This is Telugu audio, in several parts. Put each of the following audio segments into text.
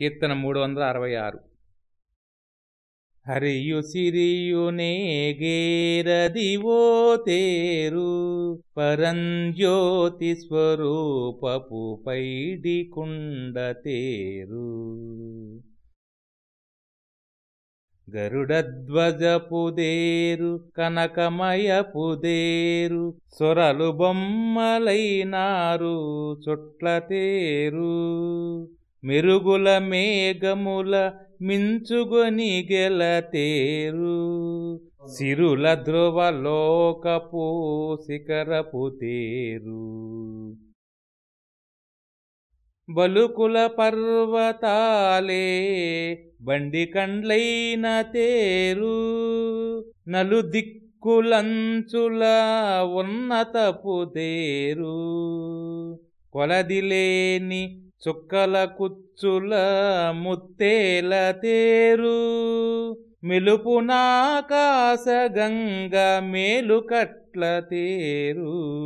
కీర్తన మూడు వందల అరవై ఆరు. హరియు సిరియునే గేరదివో తేరు పరంజ్యోతి స్వరూపపు పైడి కుండ తేరు గరుడధ్వజపుదేరు కనకమయపుదేరు సొరలు బొమ్మలైనారు చుట్ల తేరు. మెరుగుల మేఘముల మించుగొని గెలతేరు సిరుల ధ్రువలోకపు శిఖరపు తేరు. బలుకుల పర్వతాలే బండి కండ్లైన తేరు. నలు దిక్కులంచుల ఉన్నతపు తేరు. కొలదిలేని చుక్కల కుచ్చుల ముత్తేల తేరు. మెలుపునాకాశ గంగ మేలుకట్ల తేరు.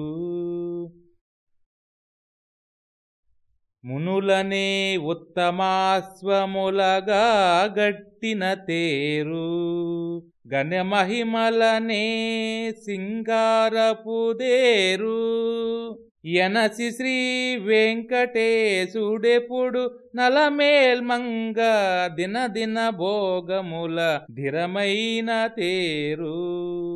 మునులనే ఉత్తమాశ్వములగా గట్టిన తేరు. గణమహిమలనే సింగారపుదేరు ఎనసి శ్రీ వెంకటేశుడెప్పుడు నలమేల్మంగ దిన దిన భోగముల ధిరమైన తేరు.